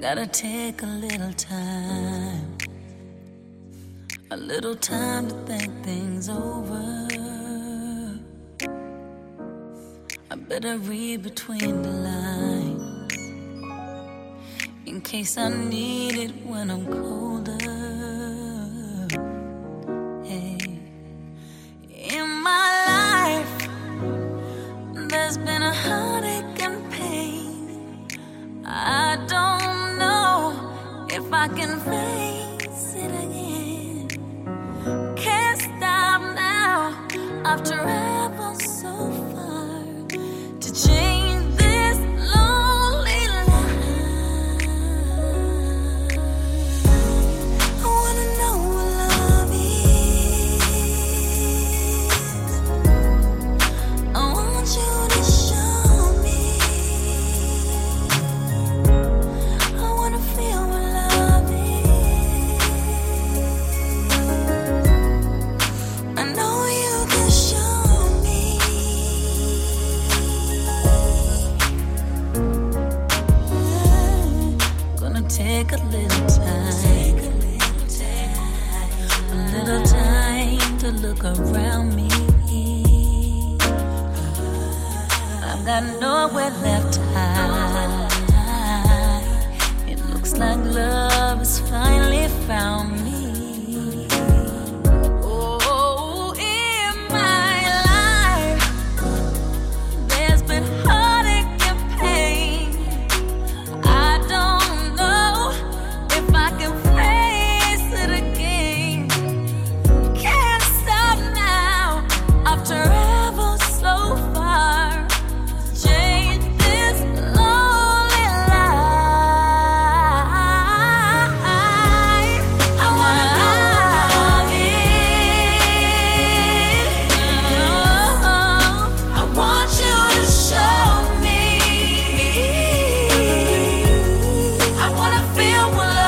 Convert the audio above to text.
Gotta take a little time, a little time to think things over. I better read between the lines in case I need it when I'm colder. In my life, there's been a heartache and pain. I don't I can Gonna take a little time, a little time to look around me. I've got nowhere left to hide. one.